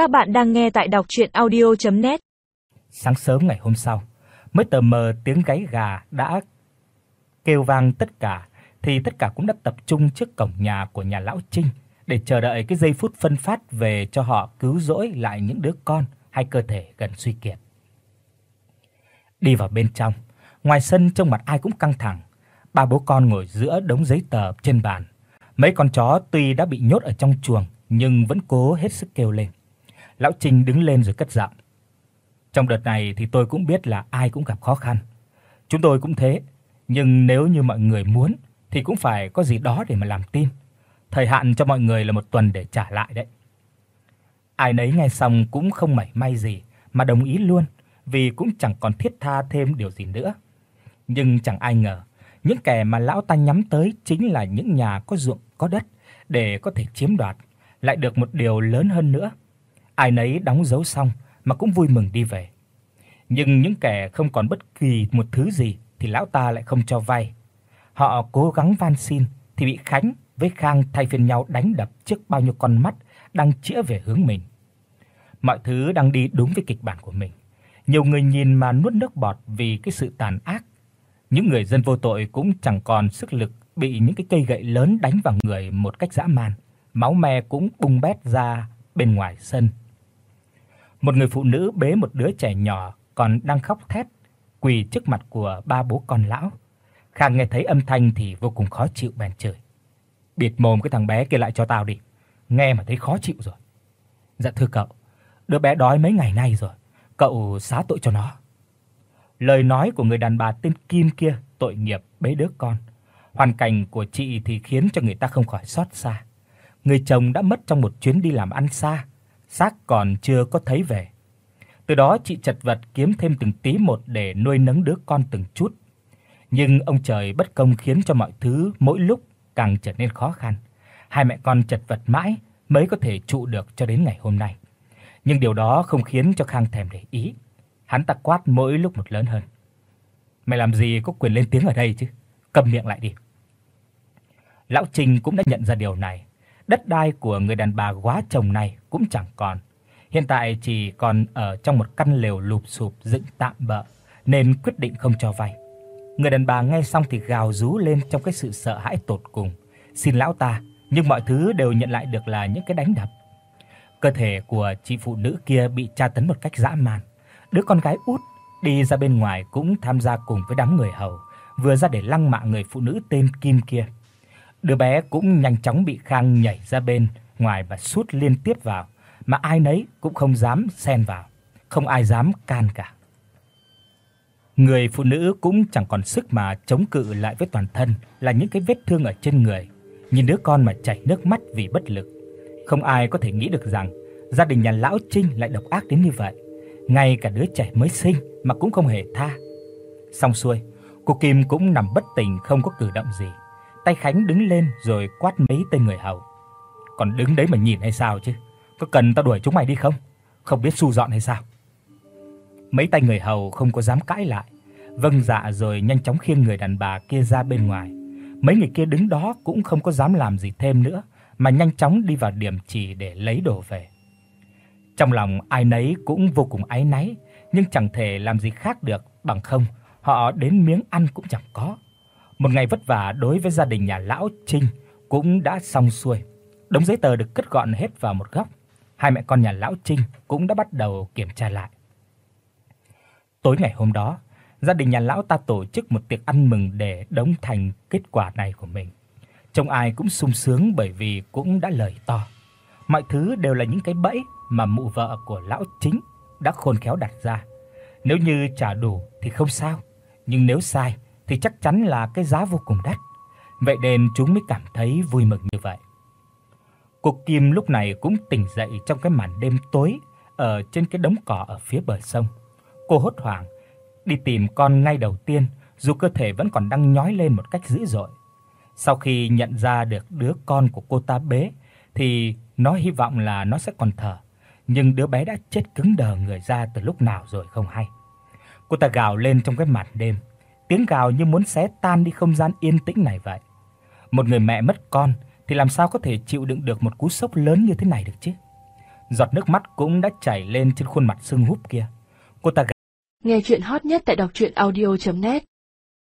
Các bạn đang nghe tại đọc audio net Sáng sớm ngày hôm sau, mới tờ mờ tiếng gáy gà đã kêu vang tất cả thì tất cả cũng đã tập trung trước cổng nhà của nhà lão Trinh để chờ đợi cái giây phút phân phát về cho họ cứu rỗi lại những đứa con hay cơ thể gần suy kiệt. Đi vào bên trong, ngoài sân trông mặt ai cũng căng thẳng. Ba bố con ngồi giữa đống giấy tờ trên bàn. Mấy con chó tuy đã bị nhốt ở trong chuồng nhưng vẫn cố hết sức kêu lên. Lão Trình đứng lên rồi cất giọng. Trong đợt này thì tôi cũng biết là ai cũng gặp khó khăn. Chúng tôi cũng thế, nhưng nếu như mọi người muốn thì cũng phải có gì đó để mà làm tin. Thời hạn cho mọi người là một tuần để trả lại đấy. Ai nấy nghe xong cũng không mảy may gì mà đồng ý luôn, vì cũng chẳng còn thiết tha thêm điều gì nữa. Nhưng chẳng ai ngờ, những kẻ mà lão ta nhắm tới chính là những nhà có ruộng, có đất để có thể chiếm đoạt, lại được một điều lớn hơn nữa. Ai nấy đóng dấu xong mà cũng vui mừng đi về. Nhưng những kẻ không còn bất kỳ một thứ gì thì lão ta lại không cho vay. Họ cố gắng van xin thì bị Khánh với Khang thay phiên nhau đánh đập trước bao nhiêu con mắt đang chĩa về hướng mình. Mọi thứ đang đi đúng với kịch bản của mình. Nhiều người nhìn mà nuốt nước bọt vì cái sự tàn ác. Những người dân vô tội cũng chẳng còn sức lực bị những cái cây gậy lớn đánh vào người một cách dã man. Máu me cũng bung bét ra bên ngoài sân. Một người phụ nữ bế một đứa trẻ nhỏ còn đang khóc thét quỳ trước mặt của ba bố con lão. Khang nghe thấy âm thanh thì vô cùng khó chịu bèn chửi. Bịt mồm cái thằng bé kia lại cho tao đi. Nghe mà thấy khó chịu rồi. Dạ thưa cậu, đứa bé đói mấy ngày nay rồi, cậu xá tội cho nó. Lời nói của người đàn bà tên Kim kia tội nghiệp bế đứa con. Hoàn cảnh của chị thì khiến cho người ta không khỏi xót xa. Người chồng đã mất trong một chuyến đi làm ăn xa, xác còn chưa có thấy về. Từ đó chị chật vật kiếm thêm từng tí một để nuôi nấng đứa con từng chút. Nhưng ông trời bất công khiến cho mọi thứ mỗi lúc càng trở nên khó khăn. Hai mẹ con chật vật mãi mới có thể trụ được cho đến ngày hôm nay. Nhưng điều đó không khiến cho Khang thèm để ý. Hắn ta quát mỗi lúc một lớn hơn. Mày làm gì có quyền lên tiếng ở đây chứ? Cầm miệng lại đi. Lão Trình cũng đã nhận ra điều này. Đất đai của người đàn bà quá chồng này cũng chẳng còn. Hiện tại chỉ còn ở trong một căn lều lụp xụp dựng tạm bợ nên quyết định không cho vay. Người đàn bà nghe xong thì gào rú lên trong cái sự sợ hãi tột cùng. Xin lão ta, nhưng mọi thứ đều nhận lại được là những cái đánh đập. Cơ thể của chị phụ nữ kia bị tra tấn một cách dã man. Đứa con gái út đi ra bên ngoài cũng tham gia cùng với đám người hầu, vừa ra để lăng mạ người phụ nữ tên Kim kia. Đứa bé cũng nhanh chóng bị Khang nhảy ra bên ngoài và sút liên tiếp vào, mà ai nấy cũng không dám xen vào, không ai dám can cả. Người phụ nữ cũng chẳng còn sức mà chống cự lại với toàn thân là những cái vết thương ở trên người. Nhìn đứa con mà chảy nước mắt vì bất lực. Không ai có thể nghĩ được rằng gia đình nhà lão Trinh lại độc ác đến như vậy. Ngay cả đứa trẻ mới sinh mà cũng không hề tha. Xong xuôi, cô Kim cũng nằm bất tỉnh không có cử động gì. Tay Khánh đứng lên rồi quát mấy tên người hầu. Còn đứng đấy mà nhìn hay sao chứ? Có cần tao đuổi chúng mày đi không? Không biết su dọn hay sao? Mấy tay người hầu không có dám cãi lại, vâng dạ rồi nhanh chóng khiêng người đàn bà kia ra bên ngoài. Mấy người kia đứng đó cũng không có dám làm gì thêm nữa, mà nhanh chóng đi vào điểm chỉ để lấy đồ về. Trong lòng ai nấy cũng vô cùng áy náy, nhưng chẳng thể làm gì khác được bằng không, họ đến miếng ăn cũng chẳng có. Một ngày vất vả đối với gia đình nhà lão Trinh cũng đã xong xuôi. Đống giấy tờ được cất gọn hết vào một góc. Hai mẹ con nhà lão Trinh cũng đã bắt đầu kiểm tra lại. Tối ngày hôm đó, gia đình nhà lão ta tổ chức một tiệc ăn mừng để đóng thành kết quả này của mình. Trông ai cũng sung sướng bởi vì cũng đã lời to. Mọi thứ đều là những cái bẫy mà mụ vợ của lão chính đã khôn khéo đặt ra. Nếu như trả đủ thì không sao, nhưng nếu sai thì chắc chắn là cái giá vô cùng đắt. Vậy nên chúng mới cảm thấy vui mừng như vậy. Cô Kim lúc này cũng tỉnh dậy trong cái màn đêm tối ở trên cái đống cỏ ở phía bờ sông. Cô hốt hoảng đi tìm con ngay đầu tiên, dù cơ thể vẫn còn đang nhói lên một cách dữ dội. Sau khi nhận ra được đứa con của cô ta bế thì nó hy vọng là nó sẽ còn thở, nhưng đứa bé đã chết cứng đờ người ra từ lúc nào rồi không hay. Cô ta gào lên trong cái màn đêm, tiếng gào như muốn xé tan đi không gian yên tĩnh này vậy. Một người mẹ mất con, thì làm sao có thể chịu đựng được một cú sốc lớn như thế này được chứ? giọt nước mắt cũng đã chảy lên trên khuôn mặt sưng húp kia. Cô ta Nghe truyện hot nhất tại doctruyenaudio.net